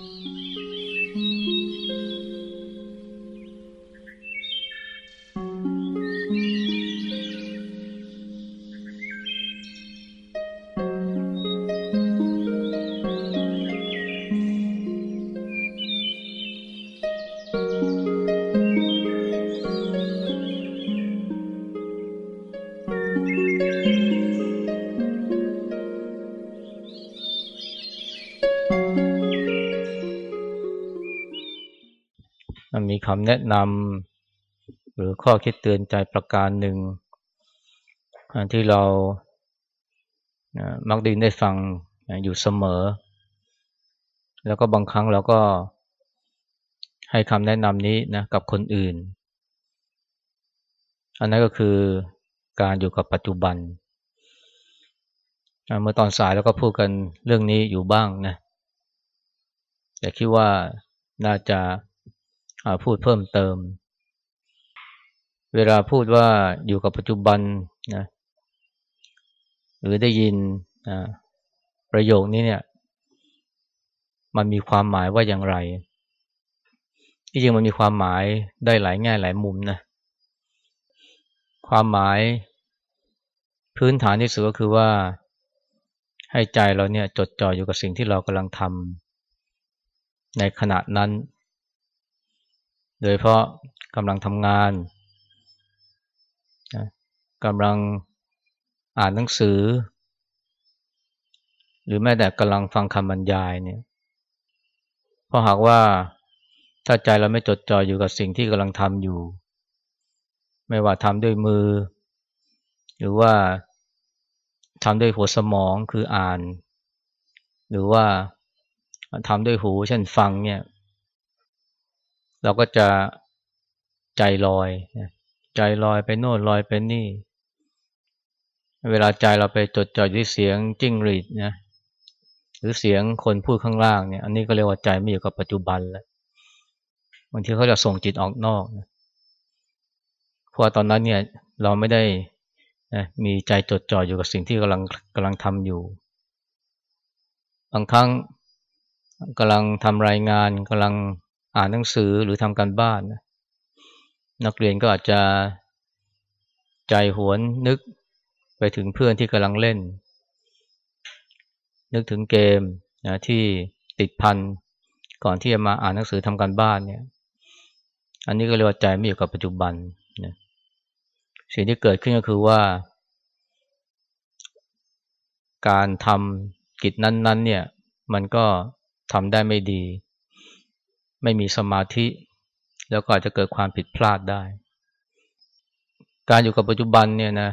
มี คำแนะนำหรือข้อคิดเตือนใจประการหนึ่งที่เรามักดินได้ฟังอยู่เสมอ แล้วก็บางครั้งเราก็ให้คำแนะนำนี้นะกับคนอื่น อันนั้นก็คือการอยู่กับปัจจุบัน เมื่อตอนสายแล้วก็พูดกันเรื่องนี้อยู่บ้างนะแต่คิดว่าน่าจะ พูดเพิ่มเติม เวลาพูดว่าอยู่กับปัจจุบันนะหรือได้ยินประโยคนี้เนี่ย มันมีความหมายว่าอย่างไร ที่จริงมันมีความหมายได้หลายแง่หลายมุมนะ ความหมายพื้นฐานที่สุดก็คือว่าให้ใจเราเนี่ยจดจ่ออยู่กับสิ่งที่เรากำลังทำในขณะนั้น โดยเพราะกำลังทำงานกำลังอ่านหนังสือ หรือแม้แต่กำลังฟังคำบรรยายเนี่ยเพราะหากว่าถ้าใจเราไม่จดจ่ออยู่กับสิ่งที่กำลังทำอยู่ ไม่ว่าทำด้วยมือ หรือว่าทำด้วยหัวสมองคืออ่าน หรือว่าทำด้วยหูเช่นฟังเนี่ย เราก็จะใจลอย ใจลอยไปโน่นลอยไปนี่ เวลาใจเราไปจดจ่อที่เสียงจิ้งหรีดนะหรือเสียงคนพูดข้างล่างเนี่ย อันนี้ก็เรียกว่าใจไม่อยู่กับปัจจุบันแล้วบางทีเขาจะส่งจิตออกนอกนะเพราะตอนนั้นเนี่ยเราไม่ได้นะมีใจจดจ่ออยู่กับสิ่งที่กำลังกำลังทำอยู่ บางครั้งกำลังทำรายงานกำลัง อ่านหนังสือหรือทำการบ้าน นักเรียนก็อาจจะใจหวนนึกไปถึงเพื่อนที่กำลังเล่น นึกถึงเกมนะที่ติดพันก่อนที่จะมาอ่านหนังสือทำการบ้านเนี่ย อันนี้ก็เรียกว่าใจไม่อยู่กับปัจจุบันนะสิ่งที่เกิดขึ้นก็คือว่า การทำกิจนั้น ๆ เนี่ย มันก็ทำได้ไม่ดี ไม่มีสมาธิ แล้วก็อาจจะเกิดความผิดพลาดได้ การอยู่กับปัจจุบันเนี่ยนะ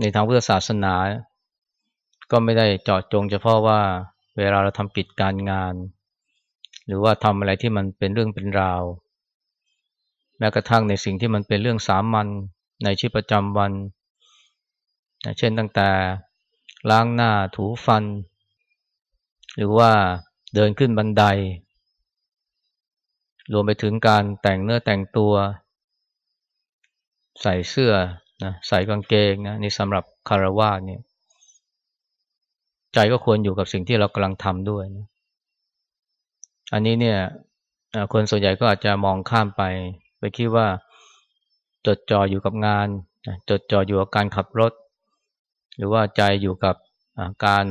ในทางพุทธศาสนา ก็ไม่ได้เจาะจงเฉพาะว่าเวลาเราทำกิจการงาน หรือว่าทำอะไรที่มันเป็นเรื่องเป็นราว แม้กระทั่งในสิ่งที่มันเป็นเรื่องสามัญในชีวิตประจำวัน เช่นตั้งแต่ล้างหน้าถูฟัน หรือว่าเดินขึ้นบันได รวมไปถึงการแต่งเนื้อแต่งตัว ใส่เสื้อนะใส่กางเกงนะนี่สำหรับคารวะเนี่ย ใจก็ควรอยู่กับสิ่งที่เรากำลังทำด้วยนะอันนี้เนี่ยคนส่วนใหญ่ก็อาจจะมองข้ามไป ไปคิดว่าจดจ่ออยู่กับงาน จดจ่ออยู่กับการขับรถ หรือว่าใจอยู่กับการ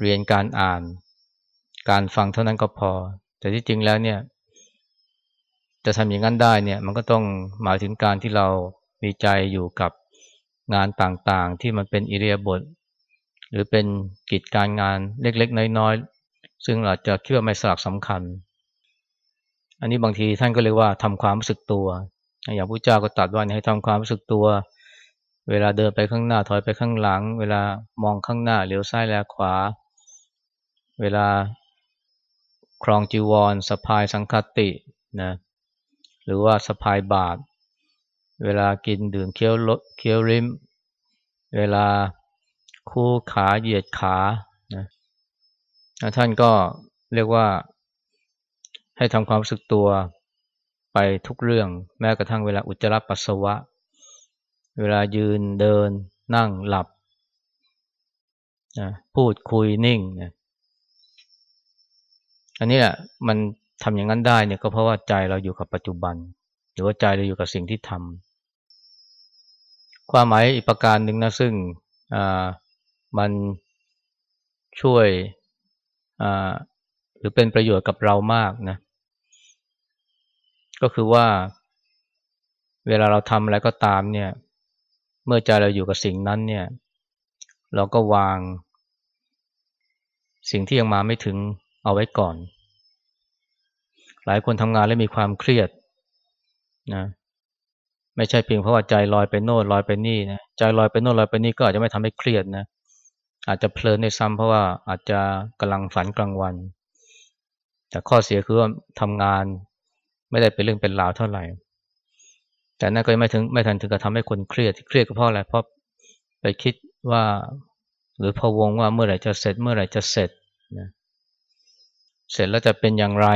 เรียนการอ่าน การฟังเท่านั้นก็พอ แต่ที่จริงแล้วเนี่ย จะทำอย่างนั้นได้เนี่ย มันก็ต้องหมายถึงการที่เรามีใจอยู่กับงานต่างๆ ที่มันเป็นอิเลียบท หรือเป็นกิจการงานเล็กๆ น้อยๆ ซึ่งอาจจะคิดว่าไม่สลักสำคัญ อันนี้บางทีท่านก็เรียกว่าทำความรู้สึกตัว อย่างพระเจ้าก็ตรัสว่าให้ทำความรู้สึกตัว เวลาเดินไปข้างหน้าถอยไปข้างหลัง เวลามองข้างหน้าเหลียวซ้ายแลขวา เวลา ครองจีวรสะพายสังคตินะหรือว่าสะพายบาทเวลากินดื่มเคี้ยวลเคี้ยวริม เวลาคู่ขาเหยียดขานะท่านก็เรียกว่าให้ทำความรู้สึกตัวไปทุกเรื่อง แม้กระทั่งเวลาอุจจาระปัสสาวะ เวลายืนเดินนั่งหลับนะพูดคุยนิ่งนะ อันนี้แหละมันทำอย่างนั้นได้เนี่ยก็เพราะว่าใจเราอยู่กับปัจจุบัน หรือว่าใจเราอยู่กับสิ่งที่ทำความหมายอีกประการหนึ่งนะซึ่งมันช่วยหรือเป็นประโยชน์กับเรามากนะ ก็คือว่า เวลาเราทำอะไรก็ตามเนี่ย เมื่อใจเราอยู่กับสิ่งนั้นเนี่ย เราก็วาง สิ่งที่ยังมาไม่ถึง เอาไว้ก่อน หลายคนทำงานแล้วมีความเครียดนะไม่ใช่เพียงเพราะว่าใจลอยไปโน่นลอยไปนี่นะใจลอยไปโน่นลอยไปนี่ก็อาจจะไม่ทำให้เครียดนะอาจจะเพลินในซ้ำเพราะว่าอาจจะกำลังฝันกลางวัน แต่ข้อเสียคือว่าทำงานไม่ได้เป็นเรื่องเป็นราวเท่าไหร่ แต่นั่นก็ไม่ถึงไม่ทันถึงกับทำให้คนเครียดเครียดก็เพราะอะไรเพราะไปคิดว่า หรือพะวงว่าเมื่อไหร่จะเสร็จ เมื่อไหร่จะเสร็จนะ เสร็จแล้วจะเป็นอย่างไร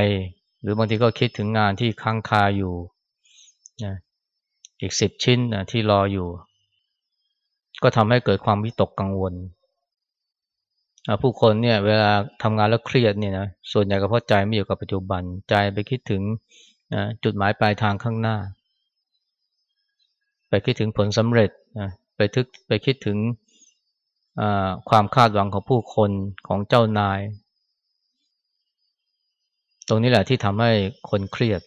หรือบางทีก็คิดถึงงานที่ค้างคาอยู่นะอีกสิบชิ้นนะที่รออยู่ ก็ทำให้เกิดความวิตกกังวล ผู้คนเนี่ยเวลาทำงานแล้วเครียดเนี่ยนะส่วนใหญ่ก็เพราะใจไม่อยู่กับปัจจุบันใจไปคิดถึงนะจุดหมายปลายทางข้างหน้า ไปคิดถึงผลสำเร็จนะไปทึกไปคิดถึงความคาดหวังของผู้คนของเจ้านาย ตรงนี้แหละที่ทำให้คนเครียด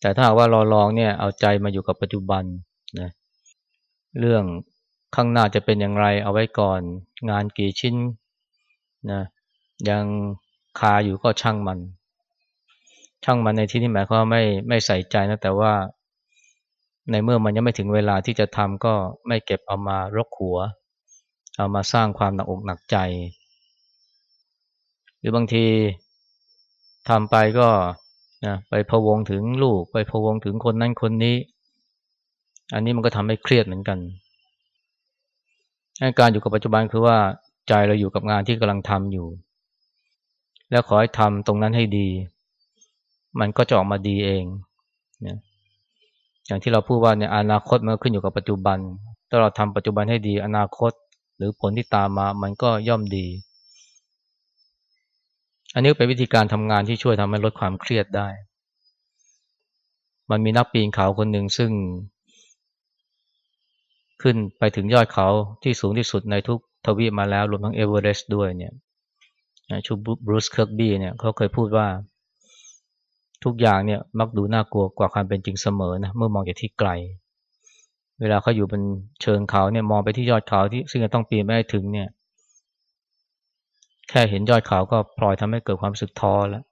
แต่ถ้าว่าเราลองเนี่ยเอาใจมาอยู่กับปัจจุบันนะเรื่องข้างหน้าจะเป็นอย่างไรเอาไว้ก่อน งานกี่ชิ้นนะยังคาอยู่ก็ช่างมัน ช่างมันในที่นี้หมายความไม่ไม่ใส่ใจนะแต่ว่า ในเมื่อมันยังไม่ถึงเวลาที่จะทำก็ไม่เก็บเอามารกหัว เอามาสร้างความหนักอกหนักใจ หรือบางที ทำไปก็นะไปพะวงถึงลูก ไปพะวงถึงคนนั้นคนนี้ อันนี้มันก็ทำให้เครียดเหมือนกัน การอยู่กับปัจจุบันคือว่าใจเราอยู่กับงานที่กำลังทำอยู่ แล้วขอให้ทำตรงนั้นให้ดี มันก็จะออกมาดีเองนะอย่างที่เราพูดว่าเนี่ยอนาคตมันขึ้นอยู่กับปัจจุบัน ถ้าเราทำปัจจุบันให้ดีอนาคตหรือผลที่ตามมามันก็ย่อมดี อันนี้เป็นวิธีการทำงานที่ช่วยทำให้ลดความเครียดได้ มันมีนักปีนเขาคนหนึ่งซึ่ง ขึ้นไปถึงยอดเขาที่สูงที่สุดในทุกทวีปมาแล้วรวมทั้งเอเวอเรสต์ด้วยเนี่ยชื่อบรูซเคิร์กบี้เนี่ยเขาเคยพูดว่า ทุกอย่างเนี่ยมักดูน่ากลัวกว่าความเป็นจริงเสมอนะเมื่อมองจากที่ไกล เวลาเขาอยู่บนเชิงเขาเนี่ยมองไปที่ยอดเขาที่ซึ่งจะต้องปีนให้ได้ถึงเนี่ย แค่เห็นยอดเขาก็พลอยทำให้เกิดความรู้สึกท้อแล้ว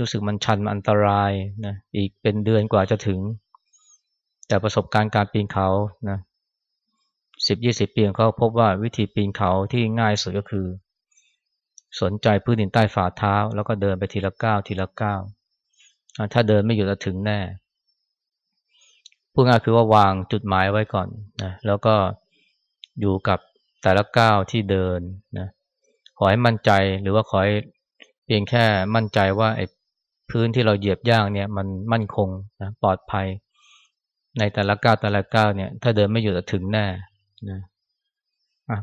รู้สึกมันชันมันอันตรายนะอีกเป็นเดือนกว่าจะถึง แต่ประสบการณ์การปีนเขานะสิบยี่สิบปีเขาพบว่าวิธีปีนเขาที่ง่ายสุดก็คือ สนใจพื้นดินใต้ฝ่าเท้า แล้วก็เดินไปทีละก้าวทีละก้าวถ้าเดินไม่หยุดจะถึงแน่พูดง่ายคือว่าวางจุดหมายไว้ก่อนนะแล้วก็อยู่กับแต่ละก้าวที่เดินนะ ขอให้มั่นใจหรือว่าขอให้เพียงแค่มั่นใจว่าไอ้พื้นที่เราเหยียบย่างเนี่ยมันมั่นคงนะปลอดภัย ในแต่ละก้าวแต่ละก้าวเนี่ยถ้าเดินไม่หยุดจะถึงแน่นะ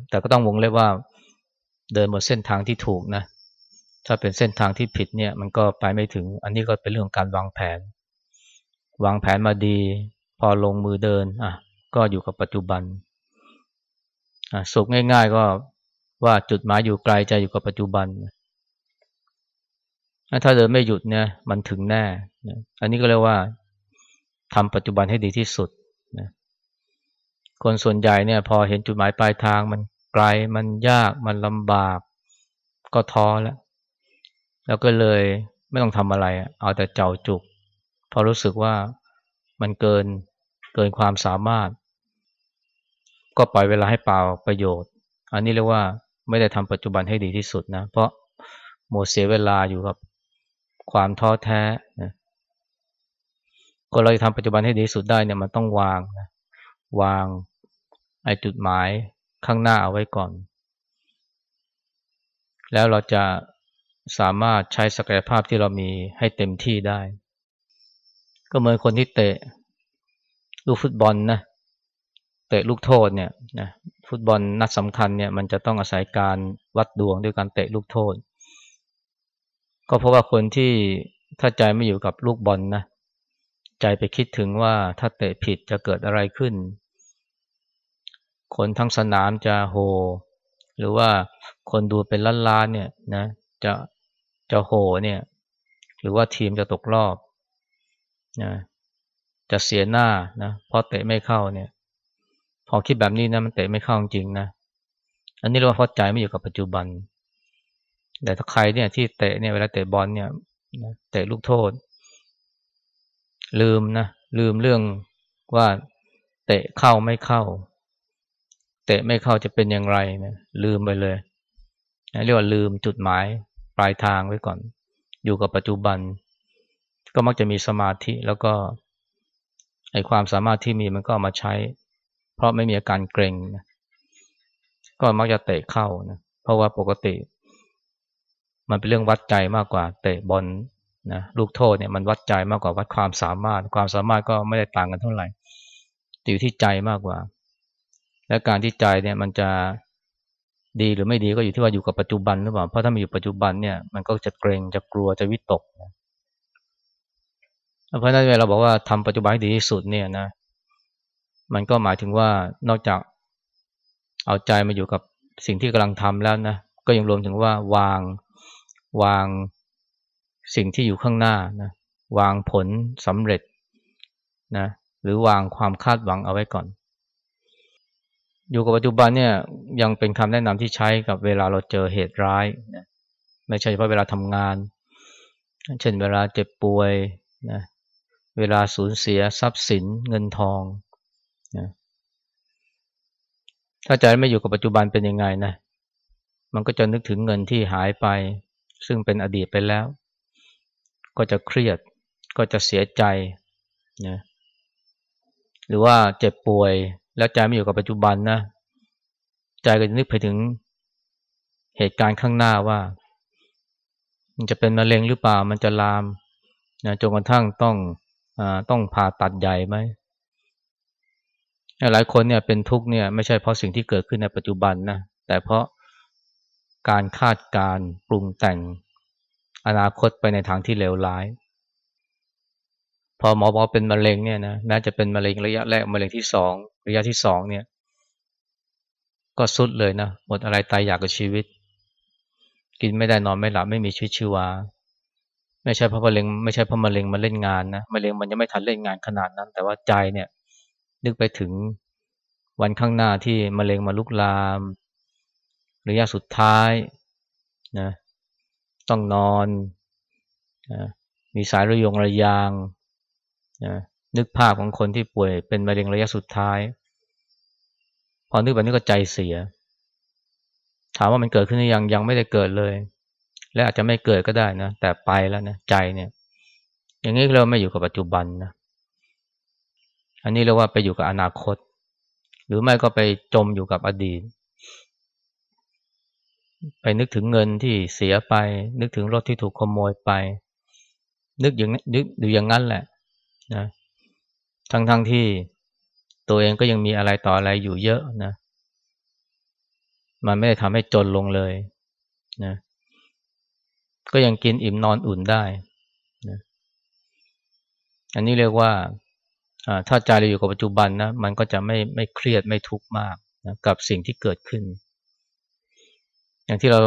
แต่ก็ต้องวงเล็บว่าเดินบนเส้นทางที่ถูกนะถ้าเป็นเส้นทางที่ผิดเนี่ยมันก็ไปไม่ถึง อันนี้ก็เป็นเรื่องการวางแผน วางแผนมาดี พอลงมือเดินอะก็อยู่กับปัจจุบันอะสุขง่าย ๆ ก็ ว่าจุดหมายอยู่ไกลใจอยู่กับปัจจุบัน ถ้าเดินไม่หยุดเนี่ยมันถึงแน่ อันนี้ก็เรียกว่าทำปัจจุบันให้ดีที่สุดนะคนส่วนใหญ่เนี่ยพอเห็นจุดหมายปลายทางมันไกลมันยากมันลำบากก็ท้อแล้ว แล้วก็เลยไม่ต้องทำอะไร เอาแต่เจ้าจุก พอรู้สึกว่ามันเกินเกินความสามารถ ก็ปล่อยเวลาให้เปล่าประโยชน์ อันนี้เรียกว่า ไม่ได้ทำปัจจุบันให้ดีที่สุดนะ เพราะหมดเสียเวลาอยู่กับความท้อแท้นะก็เราจะทำปัจจุบันให้ดีที่สุดได้เนี่ยมันต้องวางนะวางไอจุดหมายข้างหน้าเอาไว้ก่อน แล้วเราจะสามารถใช้ศักยภาพที่เรามีให้เต็มที่ได้ ก็เหมือนคนที่เตะลูกฟุตบอลนะเตะลูกโทษเนี่ยนะ ฟุตบอลนัดสำคัญเนี่ยมันจะต้องอาศัยการวัดดวงด้วยการเตะลูกโทษ ก็เพราะว่าคนที่ถ้าใจไม่อยู่กับลูกบอลนะใจไปคิดถึงว่าถ้าเตะผิดจะเกิดอะไรขึ้น คนทั้งสนามจะโห หรือว่าคนดูเป็นล้านๆเนี่ยนะจะจะโหเนี่ยหรือว่าทีมจะตกรอบนะจะเสียหน้านะเพราะเตะไม่เข้าเนี่ย พอคิดแบบนี้นะมันเตะไม่เข้าจริงนะ อันนี้เรียกว่าพอใจไม่อยู่กับปัจจุบัน แต่ถ้าใครเนี่ยที่เตะเนี่ยเวลาเตะบอลเนี่ยเตะลูกโทษ ลืมนะลืมเรื่องว่าเตะเข้าไม่เข้า เตะไม่เข้าจะเป็นอย่างไรนะลืมไปเลยเรียกว่าลืมจุดหมายปลายทางไว้ก่อน อยู่กับปัจจุบัน ก็มักจะมีสมาธิแล้วก็ไอความสามารถที่มีมันก็มาใช้ เพราะไม่มีอาการเกรงนะก็มักจะเตะเข้านะเพราะว่าปกติ มันเป็นเรื่องวัดใจมากกว่า เตะบอลนะลูกโทษเนี่ยมันวัดใจมากกว่าวัดความสามารถ ความสามารถก็ไม่ได้ต่างกันเท่าไหร่อยู่ที่ใจมากกว่า และการที่ใจเนี่ยมันจะดีหรือไม่ดีก็อยู่ที่ว่าอยู่กับปัจจุบันหรือเปล่าเพราะถ้ามันอยู่ปัจจุบันเนี่ยมันก็จะเกรงจะกลัวจะวิตกนะเพราะนั้นเวลาเราบอกว่าทำปัจจุบันให้ดีที่สุดเนี่ยนะ มันก็หมายถึงว่านอกจากเอาใจมาอยู่กับสิ่งที่กำลังทำแล้วนะก็ยังรวมถึงว่าวางวางสิ่งที่อยู่ข้างหน้านะวางผลสำเร็จนะหรือวางความคาดหวังเอาไว้ก่อน อยู่กับปัจจุบันเนี่ยยังเป็นคำแนะนำที่ใช้กับเวลาเราเจอเหตุร้ายนะไม่ใช่เฉพาะเวลาทำงาน เช่นเวลาเจ็บป่วยนะเวลาสูญเสียทรัพย์สินเงินทอง นะถ้าใจไม่อยู่กับปัจจุบันเป็นยังไงนะ มันก็จะนึกถึงเงินที่หายไป ซึ่งเป็นอดีตไปแล้ว ก็จะเครียด ก็จะเสียใจนะหรือว่าเจ็บป่วย แล้วใจไม่อยู่กับปัจจุบันนะ ใจก็จะนึกไปถึงเหตุการณ์ข้างหน้าว่า มันจะเป็นมะเร็งหรือเปล่า มันจะลามนะจนกระทั่งต้องอต้องผ่าตัดใหญ่ไหม หลายคนเนี่ยเป็นทุกข์เนี่ยไม่ใช่เพราะสิ่งที่เกิดขึ้นในปัจจุบันนะแต่เพราะการคาดการปรุงแต่งอนาคตไปในทางที่เลวร้าย พอหมอบอกเป็นมะเร็งเนี่ยนะแม้จะเป็นมะเร็งระยะแรกมะเร็งที่สองระยะที่สองเนี่ย ก็สุดเลยนะหมดอะไรตายอยากกับชีวิต กินไม่ได้นอนไม่หลับไม่มีชีวิตชีวา ไม่ใช่เพราะมะเร็งไม่ใช่เพราะมะเร็งมาเล่นงานนะมะเร็งมันยังไม่ทันเล่นงานขนาดนั้น แต่ว่าใจเนี่ย นึกไปถึงวันข้างหน้าที่มะเร็งมาลุกลามระยะสุดท้ายนะต้องนอนนะมีสายระยงระยางนะนึกภาพของคนที่ป่วยเป็นมะเร็งระยะสุดท้าย พอนึกแบบนี้ก็ใจเสีย ถามว่ามันเกิดขึ้นหรือยังยังไม่ได้เกิดเลย และอาจจะไม่เกิดก็ได้นะแต่ไปแล้วนะใจเนี่ย อย่างนี้เราไม่อยู่กับปัจจุบันนะ อันนี้เรียกว่าไปอยู่กับอนาคต หรือไม่ก็ไปจมอยู่กับอดีต ไปนึกถึงเงินที่เสียไป นึกถึงรถที่ถูกขโมยไป นึกอย่างนึกอยู่อย่างนั้นแหละนะทั้งทั้งที่ตัวเองก็ยังมีอะไรต่ออะไรอยู่เยอะนะมันไม่ได้ทำให้จนลงเลยนะก็ยังกินอิ่มนอนอุ่นได้นะอันนี้เรียกว่า ถ้าใจเราอยู่กับปัจจุบันนะมันก็จะไม่ไม่เครียดไม่ทุกข์มากนะกับสิ่งที่เกิดขึ้น อย่างที่เรา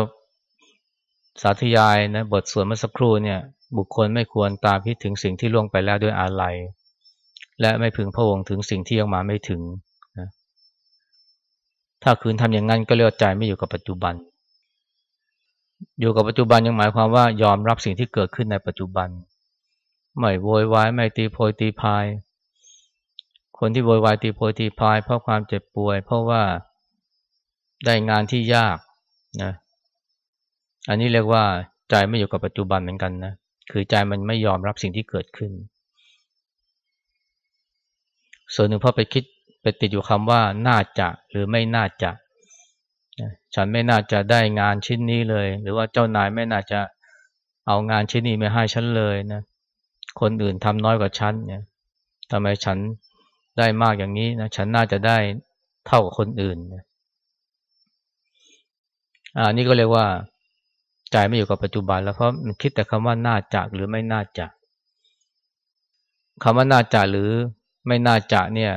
สาธยายนะบทสวดเมื่อสักครู่เนี่ย บุคคลไม่ควรตามคิดถึงสิ่งที่ล่วงไปแล้วด้วยอาลัยและไม่พึงพะวงถึงสิ่งที่ยังมาไม่ถึงนะถ้าคืนทำอย่างนั้นก็เรียกใจไม่อยู่กับปัจจุบัน อยู่กับปัจจุบันยังหมายความว่ายอมรับสิ่งที่เกิดขึ้นในปัจจุบัน ไม่โวยวายไม่ตีโพยตีพาย คนที่โวยวายตีโพยตีพายเพราะความเจ็บป่วย เพราะว่าได้งานที่ยากนะอันนี้เรียกว่าใจไม่อยู่กับปัจจุบันเหมือนกันนะคือใจมันไม่ยอมรับสิ่งที่เกิดขึ้น ส่วนหนึ่งพอไปคิดไปติดอยู่คำว่าน่าจะหรือไม่น่าจะ ฉันไม่น่าจะได้งานชิ้นนี้เลย หรือว่าเจ้านายไม่น่าจะเอางานชิ้นนี้มาให้ฉันเลยนะคนอื่นทำน้อยกว่าฉันเนี่ยทำไมฉัน ได้มากอย่างนี้นะฉันน่าจะได้เท่ากับคนอื่นนะอ่านี่ก็เรียกว่าใจไม่อยู่กับปัจจุบัน แล้วเพราะมันคิดแต่คำว่าน่าจะหรือไม่น่าจะคำว่าน่าจะหรือไม่น่าจะเนี่ย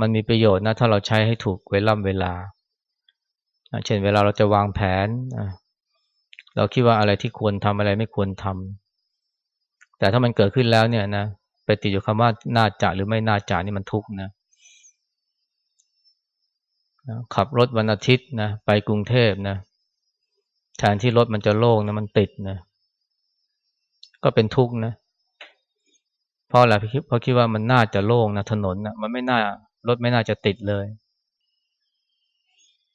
มันมีประโยชน์นะถ้าเราใช้ให้ถูกเวลาเวลา เช่นเวลาเราจะวางแผน เราคิดว่าอะไรที่ควรทำอะไรไม่ควรทำแต่ถ้ามันเกิดขึ้นแล้วเนี่ยนะ ติดอยู่คำว่าน่าจะหรือไม่น่าจะนี่มันทุกข์นะขับรถวันอาทิตย์นะไปกรุงเทพนะแทนที่รถมันจะโล่งนะมันติดนะก็เป็นทุกข์นะเพราะอะไรเพราะคิดว่ามันน่าจะโล่งนะถนนนะมันไม่น่ารถไม่น่าจะติดเลย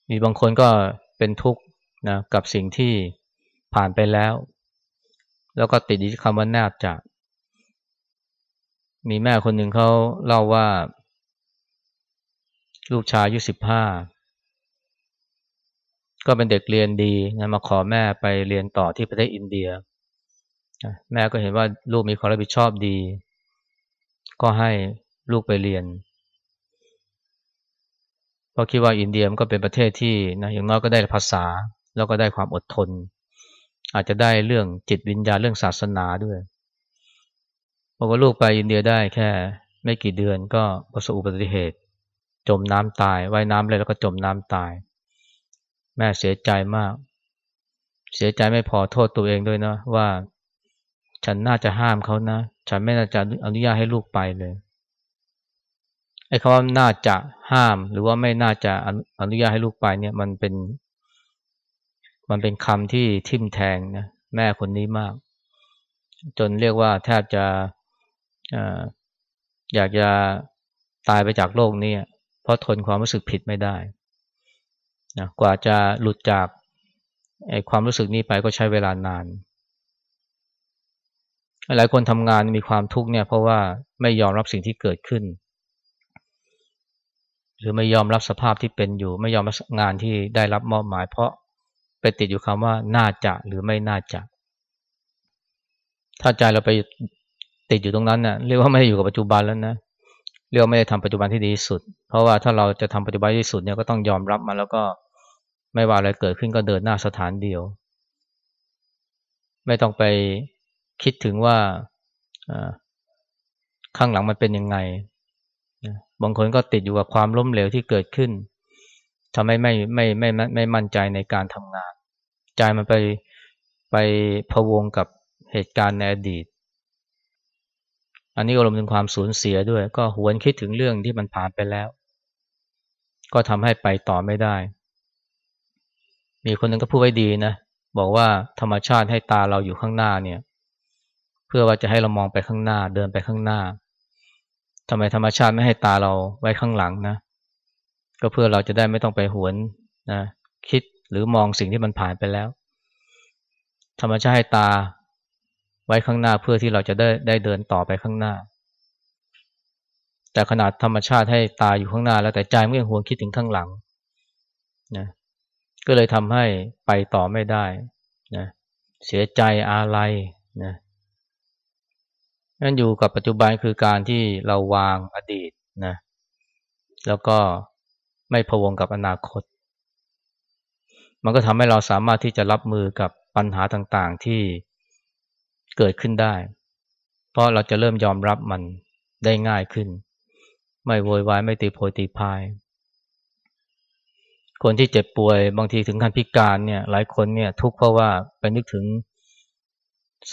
มีบางคนก็เป็นทุกข์นะกับสิ่งที่ผ่านไปแล้ว แล้วก็ติดที่คำว่าแนบจา มีแม่คนหนึ่งเขาเล่าว่า ลูกชายอายุสิบห้าก็เป็นเด็กเรียนดีนะมาขอแม่ไปเรียนต่อที่ประเทศอินเดีย แม่ก็เห็นว่าลูกมีความรับผิดชอบดี ก็ให้ลูกไปเรียนเพราะคิดว่าอินเดียมันก็เป็นประเทศที่นะอย่างน้อยก็ได้ภาษาแล้วก็ได้ความอดทน อาจจะได้เรื่องจิตวิญญาณเรื่องศาสนาด้วย พอกว่าลูกไปอินเดียได้แค่ ไม่กี่เดือนก็ประสบอุบัติเหตุ จมน้ำตายว่ายน้ำเลยแล้วก็จมน้ำตาย แม่เสียใจมาก เสียใจไม่พอโทษตัวเองด้วยนะว่า ฉันน่าจะห้ามเขานะ ฉันไม่น่าจะอนุญาตให้ลูกไปเลยไอ้คำว่าน่าจะห้าม หรือว่าไม่น่าจะอนุญาตให้ลูกไปเนี่ย มันเป็น มันเป็นคำที่ทิ่มแทงนะแม่คนนี้มาก จนเรียกว่าแทบจะ อยากจะตายไปจากโลกนี้เพราะทนความรู้สึกผิดไม่ได้นะกว่าจะหลุดจากไอ้ความรู้สึกนี้ไปก็ใช้เวลานาน หลายคนทำงานมีความทุกข์เนี่ยเพราะว่าไม่ยอมรับสิ่งที่เกิดขึ้น หรือไม่ยอมรับสภาพที่เป็นอยู่ ไม่ยอมรับงานที่ได้รับมอบหมาย เพราะไปติดอยู่คำว่าน่าจะหรือไม่น่าจะ ถ้าใจเราไป ติดอยู่ตรงนั้นเนะ่ะเรียกว่าไม่ได้อยู่กับปัจจุบันแล้วนะเรียกว่าไม่ได้ทำปัจจุบันที่ดีที่สุด เพราะว่าถ้าเราจะทำปัจจุบันที่สุดเนี่ยก็ต้องยอมรับมันแล้วก็ไม่ว่าอะไรเกิดขึ้นก็เดินหน้าสถานเดียว ไม่ต้องไปคิดถึงว่าข้างหลังมันเป็นยังไงบางคนก็ติดอยู่กับความล้มเหลวที่เกิดขึ้นทำให้ไม่ไม่ไม่ไม่ไม่มั่นใจในการทำงาน ใจมันไปไปพะวงกับเหตุการณ์ในอดีต อันนี้ก็รวมถึงความสูญเสียด้วย ก็หวนคิดถึงเรื่องที่มันผ่านไปแล้ว ก็ทำให้ไปต่อไม่ได้ มีคนหนึ่งก็พูดไว้ดีนะ บอกว่าธรรมชาติให้ตาเราอยู่ข้างหน้าเนี่ย เพื่อว่าจะให้เรามองไปข้างหน้า เดินไปข้างหน้าทำไมธรรมชาติไม่ให้ตาเราไว้ข้างหลังนะ ก็เพื่อเราจะได้ไม่ต้องไปหวนนะคิดหรือมองสิ่งที่มันผ่านไปแล้ว ธรรมชาติให้ตา ไว้ข้างหน้าเพื่อที่เราจะได้ได้เดินต่อไปข้างหน้า แต่ขนาดธรรมชาติให้ตาอยู่ข้างหน้า แล้วแต่ใจไม่ยังหวนคิดถึงข้างหลังนะก็เลยทำให้ไปต่อไม่ได้นะเสียใจอาลัยนะนั่นอยู่กับปัจจุบันคือการที่เราวางอดีตนะแล้วก็ไม่พวงกับอนาคต มันก็ทำให้เราสามารถที่จะรับมือกับปัญหาต่างๆที่ เกิดขึ้นได้ เพราะเราจะเริ่มยอมรับมันได้ง่ายขึ้น ไม่โวยวายไม่ตีโพยตีพาย คนที่เจ็บป่วยบางทีถึงขั้นพิการเนี่ย หลายคนเนี่ยทุกข์เพราะว่าไปนึกถึง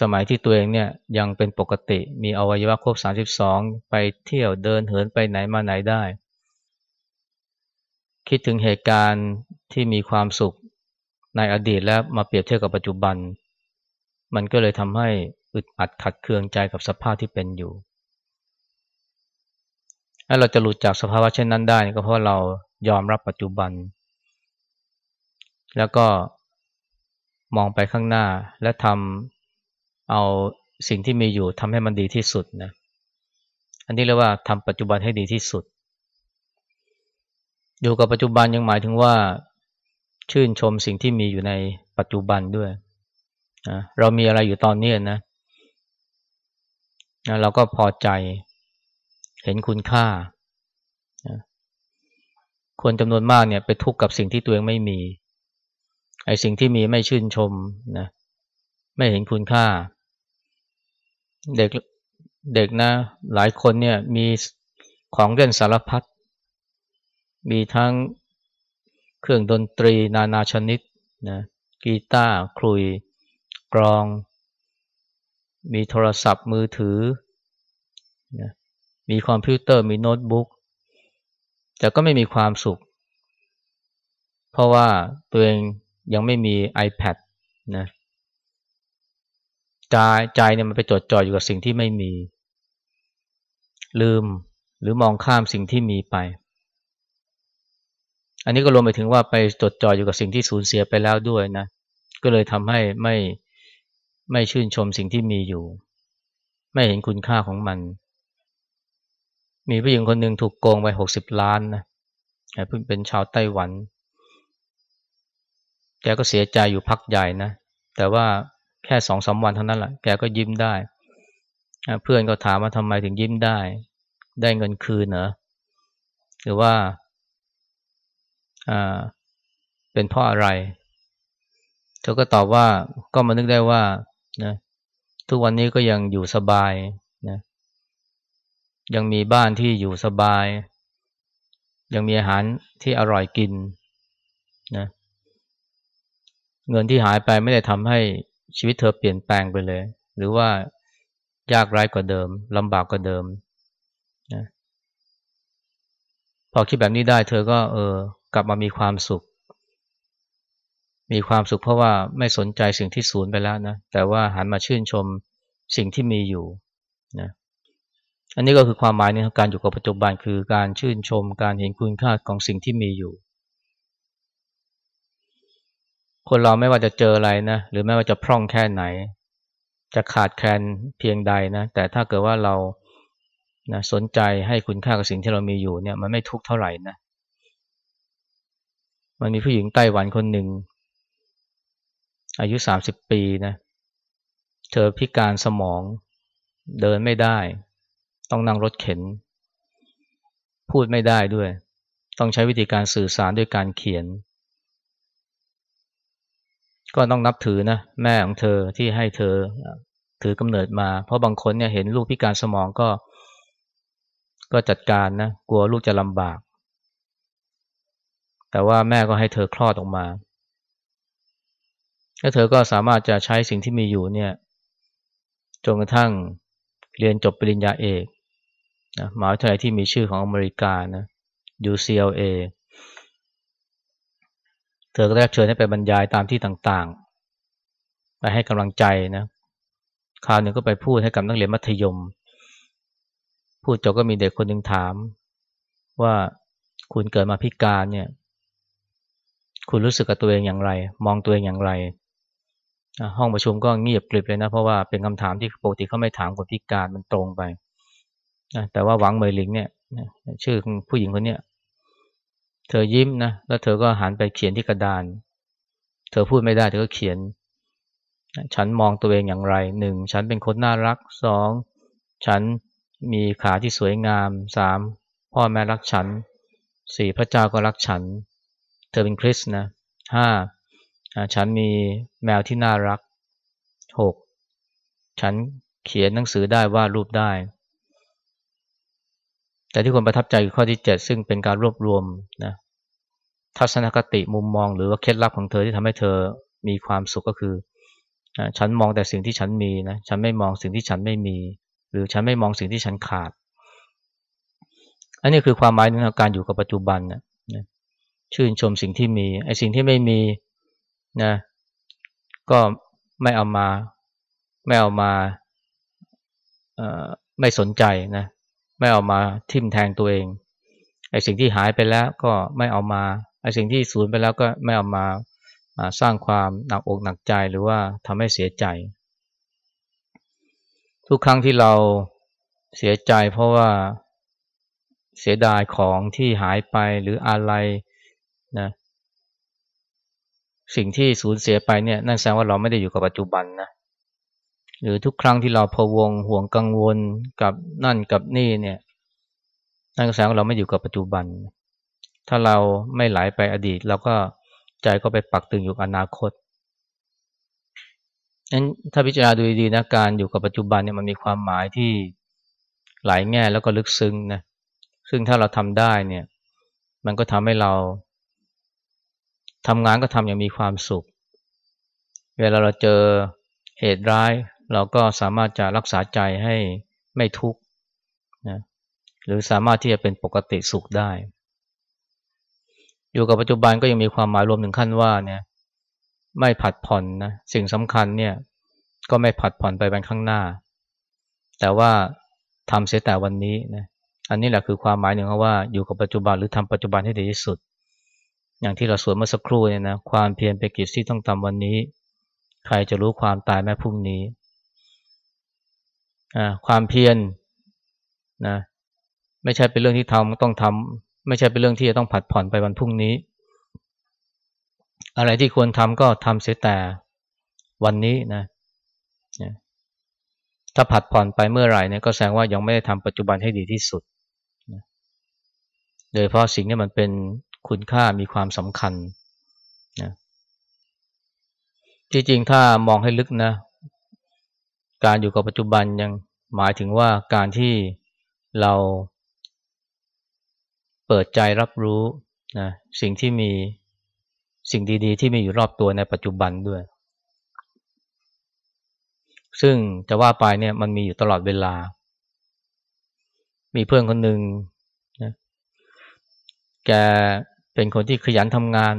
สมัยที่ตัวเองเนี่ยยังเป็นปกติมีอวัยวะครบสามสิบสองไปเที่ยวเดินเหินไปไหนมาไหนได้ คิดถึงเหตุการณ์ที่มีความสุขในอดีตแล้วมาเปรียบเทียบกับปัจจุบัน มันก็เลยทำให้อึดอัดขัดเคืองใจกับสภาพที่เป็นอยู่ถ้าเราจะหลุดจากสภาวะเช่นนั้นได้ก็เพราะเรายอมรับปัจจุบัน แล้วก็มองไปข้างหน้าและทำเอาสิ่งที่มีอยู่ทำให้มันดีที่สุดนะ อันนี้เรียกว่าทำปัจจุบันให้ดีที่สุด อยู่กับปัจจุบันยังหมายถึงว่า ชื่นชมสิ่งที่มีอยู่ในปัจจุบันด้วย เรามีอะไรอยู่ตอนนี้นะนะเราก็พอใจ เห็นคุณค่านะคนจำนวนมากเนี่ยไปทุกข์กับสิ่งที่ตัวเองไม่มี ไอ้สิ่งที่มีไม่ชื่นชมนะ ไม่เห็นคุณค่า เด็กเด็กนะ หลายคนเนี่ยมีของเล่นสารพัด มีทั้งเครื่องดนตรีนานาชนิดนะกีตาร์คลุย กรอง มีโทรศัพท์มือถือนะมีคอมพิวเตอร์มีโน้ตบุ๊กแต่ก็ไม่มีความสุข เพราะว่าตัวเองยังไม่มี iPad นะใจใจเนี่ยมันไปจดจ่ออยู่กับสิ่งที่ไม่มี ลืมหรือมองข้ามสิ่งที่มีไป อันนี้ก็รวมไปถึงว่าไปจดจ่ออยู่กับสิ่งที่สูญเสียไปแล้วด้วยนะ ก็เลยทำให้ไม่ ไม่ชื่นชมสิ่งที่มีอยู่ ไม่เห็นคุณค่าของมัน มีผู้หญิงคนหนึ่งถูกโกงไปหกสิบล้านนะเพิ่งเป็นชาวไต้หวัน แกก็เสียใจอยู่พักใหญ่นะ แต่ว่าแค่สองสาวันเท่านั้นแหละแกก็ยิ้มได้ เพื่อนก็ถามว่าทำไมถึงยิ้มได้ ได้เงินคืนเหรอหรือว่าอ่าเป็นเพราะอะไร เธอก็ตอบว่าก็มานึกได้ว่า นะทุกวันนี้ก็ยังอยู่สบายนะยังมีบ้านที่อยู่สบาย ยังมีอาหารที่อร่อยกินนะเงินที่หายไปไม่ได้ทำให้ชีวิตเธอเปลี่ยนแปลงไปเลย หรือว่ายากไร้กว่าเดิมลำบากกว่าเดิมนะพอคิดแบบนี้ได้เธอก็เออกลับมามีความสุข มีความสุขเพราะว่าไม่สนใจสิ่งที่สูญไปแล้วนะแต่ว่าหันมาชื่นชมสิ่งที่มีอยู่นะอันนี้ก็คือความหมายในการอยู่กับปัจจุบันคือการชื่นชมการเห็นคุณค่าของสิ่งที่มีอยู่ คนเราไม่ว่าจะเจออะไรนะหรือไม่ว่าจะพร่องแค่ไหน จะขาดแคลนเพียงใดนะแต่ถ้าเกิดว่าเรานะสนใจให้คุณค่ากับสิ่งที่เรามีอยู่เนี่ยมันไม่ทุกเท่าไหร่นะมันมีผู้หญิงไต้หวันคนหนึ่ง อายุสามสิบปีนะเธอพิการสมองเดินไม่ได้ ต้องนั่งรถเข็น พูดไม่ได้ด้วย ต้องใช้วิธีการสื่อสารด้วยการเขียน ก็ต้องนับถือนะแม่ของเธอที่ให้เธอถือกำเนิดมา เพราะบางคนเนี่ยเห็นลูกพิการสมองก็ ก็จัดการนะกลัวลูกจะลำบาก แต่ว่าแม่ก็ให้เธอคลอดออกมา แล้วเธอก็สามารถจะใช้สิ่งที่มีอยู่เนี่ยจนกระทั่งเรียนจบปริญญาเอกนะมหาวิทยาลัยที่มีชื่อของอเมริกานะ UCLA เธอก็ได้เชิญให้ไปบรรยายตามที่ต่างๆ ไปให้กำลังใจนะคราวหนึ่งก็ไปพูดให้กับนักเรียนมัธยม พูดจบก็มีเด็กคนหนึ่งถาม ว่าคุณเกิดมาพิการเนี่ย คุณรู้สึกกับตัวเองอย่างไร มองตัวเองอย่างไร ห้องประชุมก็เงียบกริบเลยนะ เพราะว่าเป็นคำถามที่ปกติเขาไม่ถามคนพิการมันตรงไปแต่ว่าหวังเมยลิงเนี่ยชื่อผู้หญิงคนเนี้ยเธอยิ้มนะแล้วเธอก็หันไปเขียนที่กระดาน เธอพูดไม่ได้เธอก็เขียน ฉันมองตัวเองอย่างไรหนึ่งฉันเป็นคนน่ารักสองฉันมีขาที่สวยงามสามพ่อแม่รักฉันสี่พระเจ้าก็รักฉัน เธอเป็นคริสนะห้า ฉันมีแมวที่น่ารักหกฉันเขียนหนังสือได้วาดรูปได้ แต่ที่คนประทับใจคือข้อที่เจ็ดซึ่งเป็นการรวบรวมนะทัศนคติมุมมองหรือว่าเคล็ดลับของเธอที่ทำให้เธอมีความสุขก็คือฉันมองแต่สิ่งที่ฉันมีนะฉันไม่มองสิ่งที่ฉันไม่มี หรือฉันไม่มองสิ่งที่ฉันขาด อันนี้คือความหมายของการอยู่กับปัจจุบันนะชื่นชมสิ่งที่มีไอ้สิ่งที่ไม่มี นะ ก็ไม่เอามาไม่เอามาเอ่อไม่สนใจนะไม่เอามาทิ่มแทงตัวเองไอ้สิ่งที่หายไปแล้วก็ไม่เอามาไอ้สิ่งที่สูญไปแล้วก็ไม่เอามาสร้างความหนักอกหนักใจหรือว่าทำให้เสียใจ ทุกครั้งที่เราเสียใจเพราะว่าเสียดายของที่หายไปหรืออะไรนะ สิ่งที่สูญเสียไปเนี่ยนั่นแสดงว่าเราไม่ได้อยู่กับปัจจุบันนะหรือทุกครั้งที่เราพะวงห่วงกังวลกับนั่นกับนี่เนี่ยนั่นก็แสดงว่าเราไม่อยู่กับปัจจุบัน ถ้าเราไม่ไหลไปอดีตเราก็ใจก็ไปปักตึงอยู่อนาคตนั้นถ้าพิจารณาดูดีนะการอยู่กับปัจจุบันเนี่ยมันมีความหมายที่หลายแง่แล้วก็ลึกซึ้งนะซึ่งถ้าเราทำได้เนี่ย มันก็ทำให้เรา ทำงานก็ทำอย่างมีความสุข เวลาเราเจอเหตุร้าย เราก็สามารถจะรักษาใจให้ไม่ทุกข์นะหรือสามารถที่จะเป็นปกติสุขได้ อยู่กับปัจจุบันก็ยังมีความหมายรวมถึงขั้นว่าเนี่ยไม่ผัดผ่อนนะสิ่งสำคัญเนี่ยก็ไม่ผัดผ่อนไปวันข้างหน้า แต่ว่าทำเสียแต่วันนี้นะอันนี้แหละคือความหมายหนึ่งว่าอยู่กับปัจจุบันหรือทำปัจจุบันให้ดีที่สุด อย่างที่เราสวดเมื่อสักครู่เนี่ยนะความเพียรเป็นกิจที่ต้องทำวันนี้ ใครจะรู้ความตายแม้พรุ่งนี้อ่าความเพียรนะไม่ใช่เป็นเรื่องที่ทำต้องทำไม่ใช่เป็นเรื่องที่จะต้องผัดผ่อนไปวันพรุ่งนี้ อะไรที่ควรทำก็ทำเสียแต่วันนี้นะถ้าผัดผ่อนไปเมื่อไหร่เนี่ยก็แสดงว่ายังไม่ได้ทำปัจจุบันให้ดีที่สุด โดยเพราะสิ่งนี้มันเป็น คุณค่ามีความสำคัญนะจริงๆ ถ้ามองให้ลึกนะ การอยู่กับปัจจุบันยังหมายถึงว่าการที่เราเปิดใจรับรู้นะสิ่งที่มีสิ่งดีๆ ที่มีอยู่รอบตัวในปัจจุบันด้วย ซึ่งจะว่าไปเนี่ยมันมีอยู่ตลอดเวลา มีเพื่อนคนหนึ่งนะแก เป็นคนที่ขยันทำงาน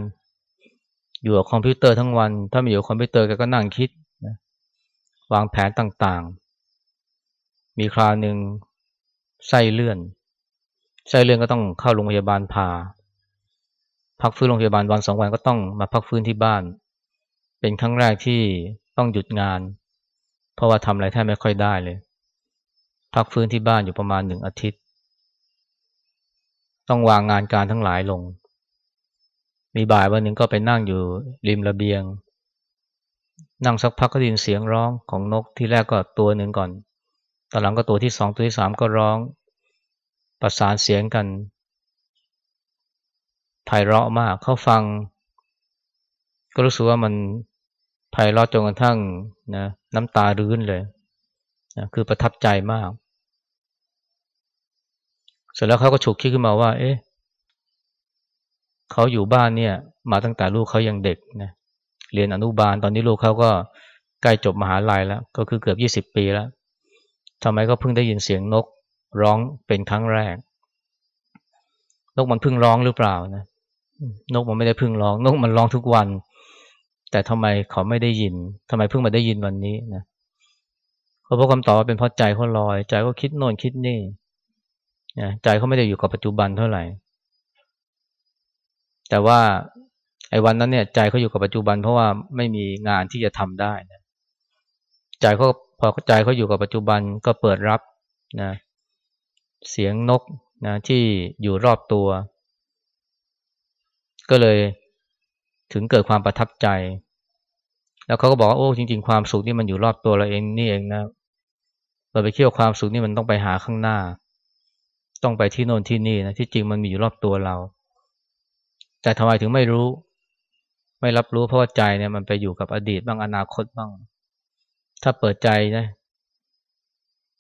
อยู่กับคอมพิวเตอร์ทั้งวัน ถ้าไม่อยู่คอมพิวเตอร์แกก็นั่งคิดนะวางแผนต่างๆ มีคราวหนึ่งไส้เลื่อน ไส้เลื่อนก็ต้องเข้าโรงพยาบาลพาพักฟื้นโรงพยาบาลวันสองวันก็ต้องมาพักฟื้นที่บ้าน เป็นครั้งแรกที่ต้องหยุดงาน เพราะว่าทำอะไรแทบไม่ค่อยได้เลย พักฟื้นที่บ้านอยู่ประมาณหนึ่งอาทิตย์ ต้องวางงานการทั้งหลายลง มีบ่ายวันหนึ่งก็ไปนั่งอยู่ริมระเบียง นั่งสักพักก็ได้ยินเสียงร้องของนกที่แรกก็ตัวหนึ่งก่อนตอนหลังก็ตัวที่สองตัวที่สามก็ร้อง ประสานเสียงกันไพเราะมากเขาฟัง ก็รู้สึกว่ามันไพเราะจนกระทั่งนะน้ำตารื้นเลยนะคือประทับใจมาก เสร็จแล้วเขาก็ฉุกคิดขึ้นมาว่า เอ๊ะ เขาอยู่บ้านเนี่ย มาตั้งแต่ลูกเขายังเด็กนะเรียนอนุบาลตอนนี้ลูกเขาก็ใกล้จบมหาลัยแล้ว ก็คือเกือบยี่สิบปีแล้วทำไมก็เพิ่งได้ยินเสียงนกร้องเป็นครั้งแรก นกมันเพิ่งร้องหรือเปล่านะนกมันไม่ได้เพิ่งร้อง นกมันร้องทุกวัน แต่ทำไมเขาไม่ได้ยินทำไมเพิ่งมาได้ยินวันนี้นะเขาบอกคำตอบว่าเป็นเพราะใจเขาลอย ใจก็คิดโน่นคิดนี่นะใจเขาไม่ได้อยู่กับปัจจุบันเท่าไหร่ แต่ว่าไอ้วันนั้นเนี่ยใจเขาอยู่กับปัจจุบันเพราะว่าไม่มีงานที่จะทำได้นะใจเขาพอใจเขาอยู่กับปัจจุบันก็เปิดรับนะเสียงนกนะที่อยู่รอบตัว ก็เลยถึงเกิดความประทับใจ แล้วเขาก็บอกว่าโอ้จริง ๆ ความสุขนี่มันอยู่รอบตัวเราเองนี่เองนะเราไปเที่ยวความสุขนี่มันต้องไปหาข้างหน้า ต้องไปที่โน่นที่นี่นะที่จริงมันมีอยู่รอบตัวเรา แต่ทำไมถึงไม่รู้ ไม่รับรู้เพราะว่าใจเนี่ยมันไปอยู่กับอดีตบ้างอนาคตบ้าง ถ้าเปิดใจนะ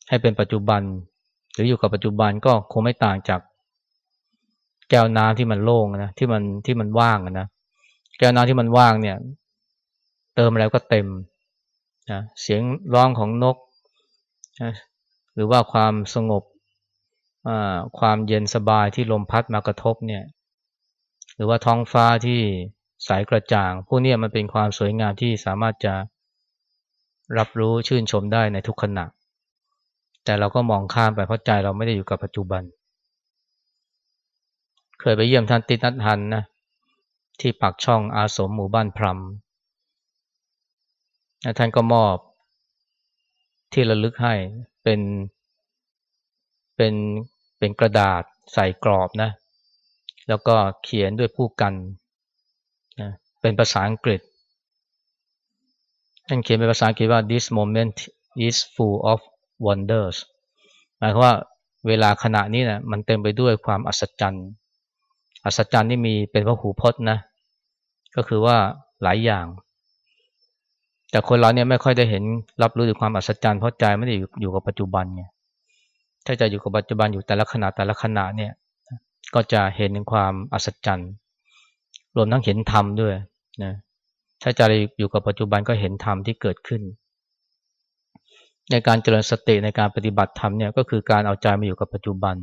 ให้เป็นปัจจุบัน หรืออยู่กับปัจจุบันก็คงไม่ต่างจาก แก้วน้ำที่มันโล่งนะที่มันที่มันว่างนะแก้วน้ำที่มันว่างเนี่ย เติมแล้วก็เต็มนะเสียงร้องของนกนะหรือว่าความสงบความเย็นสบายที่ลมพัดมากระทบเนี่ย หรือว่าท้องฟ้าที่ใสกระจ่าง พวกนี้มันเป็นความสวยงามที่สามารถจะรับรู้ชื่นชมได้ในทุกขณะ แต่เราก็มองข้ามไปเพราะใจเราไม่ได้อยู่กับปัจจุบัน เคยไปเยี่ยมท่านตินัทหันนะที่ปากช่องอาสมหมู่บ้านพรมท่านก็มอบที่ระลึกให้เป็นเป็นเป็นกระดาษใส่กรอบนะ แล้วก็เขียนด้วยผู้กันนะเป็นภาษาอังกฤษท่านเขียนเป็นภาษาอังกฤษว่า this moment is full of wonders หมายความว่าเวลาขณะนี้นะมันเต็มไปด้วยความอัศจรรย์อัศจรรย์นี่มีเป็นพหูพจน์นะ ก็คือว่าหลายอย่าง แต่คนเราเนี่ยไม่ค่อยได้เห็นรับรู้ถึงความอัศจรรย์เพราะใจไม่ได้อยู่กับปัจจุบันไงถ้าจะอยู่กับปัจจุบันอยู่แต่ละขณะแต่ละขณะเนี่ย ก็จะเห็นถึงความอัศจรรย์ รวมทั้งเห็นธรรมด้วยนะถ้าใจอยู่กับปัจจุบันก็เห็นธรรมที่เกิดขึ้น ในการเจริญสติในการปฏิบัติธรรมเนี่ยก็คือการเอาใจมาอยู่กับปัจจุบัน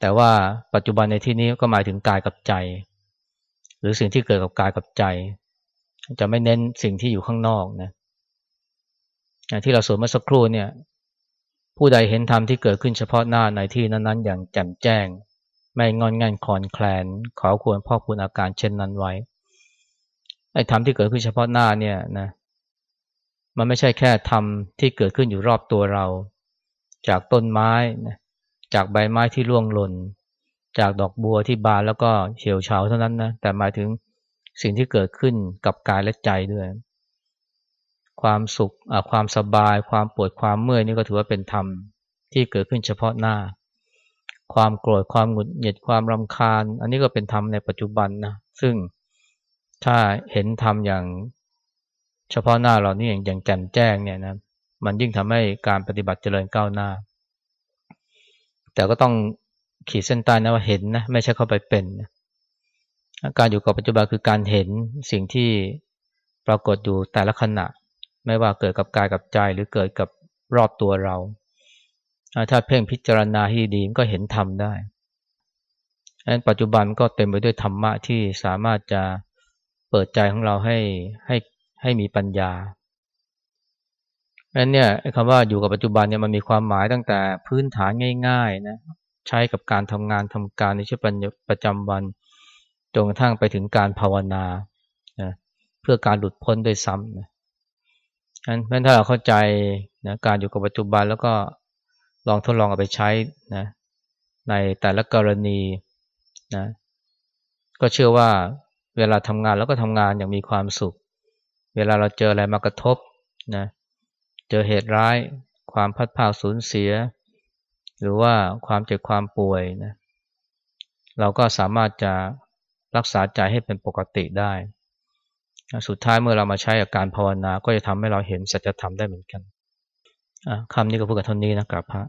แต่ว่าปัจจุบันในที่นี้ก็หมายถึงกายกับใจ หรือสิ่งที่เกิดกับกายกับใจ จะไม่เน้นสิ่งที่อยู่ข้างนอกนะที่เราสวดเมื่อสักครู่เนี่ยผู้ใดเห็นธรรมที่เกิดขึ้นเฉพาะหน้าในที่นั้นๆ อย่างแจ่มแจ้ง ไม่งอนงันคลอนแคลนขอควรพ่อคุณอาการเช่นนั้นไว้ไอ้ธรรมที่เกิดขึ้นเฉพาะหน้าเนี่ยนะมันไม่ใช่แค่ธรรมที่เกิดขึ้นอยู่รอบตัวเรา จากต้นไม้นะจากใบไม้ที่ร่วงหล่น จากดอกบัวที่บานแล้วก็เฉียวเฉาเท่านั้นนะแต่หมายถึงสิ่งที่เกิดขึ้นกับกายและใจด้วย ความสุขความสบาย ความปวดความเมื่อยนี่ก็ถือว่าเป็นธรรมที่เกิดขึ้นเฉพาะหน้า ความโกรธความหงุดหงิดความรำคาญ อันนี้ก็เป็นธรรมในปัจจุบันนะซึ่งถ้าเห็นทำอย่างเฉพาะหน้าเรานี่อย่างอย่างแจ่มแจ้งเนี่ยนะมันยิ่งทำให้การปฏิบัติเจริญก้าวหน้า แต่ก็ต้องขีดเส้นใต้นะว่าเห็นนะไม่ใช่เข้าไปเป็นนะการอยู่กับปัจจุบันคือการเห็นสิ่งที่ปรากฏอยู่แต่ละขณะ ไม่ว่าเกิดกับกายกับใจหรือเกิดกับรอบตัวเรา ถ้าเพ่งพิจารณาให้ดีก็เห็นธรรมได้ดังนั้นปัจจุบันก็เต็มไปด้วยธรรมะที่สามารถจะเปิดใจของเราให้ให้ให้มีปัญญาเพราะเนี่ยคำว่าอยู่กับปัจจุบันเนี่ยมันมีความหมายตั้งแต่พื้นฐานง่ายๆนะใช้กับการทำงานทำการในชีวิตประจำวันจนกระทั่งไปถึงการภาวนานะเพื่อการหลุดพ้นด้วยซ้ำนะนั้นถ้าเราเข้าใจนะการอยู่กับปัจจุบันแล้วก็ ลองทดลองเอาไปใช้นะในแต่ละกรณีนะก็เชื่อว่าเวลาทำงานแล้วก็ทำงานอย่างมีความสุข เวลาเราเจออะไรมากระทบนะเจอเหตุร้าย ความพัดพาสูญเสีย หรือว่าความเจ็บความป่วยนะเราก็สามารถจะรักษาใจให้เป็นปกติได้ สุดท้ายเมื่อเรามาใช้อาการภาวนา ก็จะทำให้เราเห็นสัจธรรมได้เหมือนกันคำนี้ก็พูดกับท่านนี้นะกราบพระ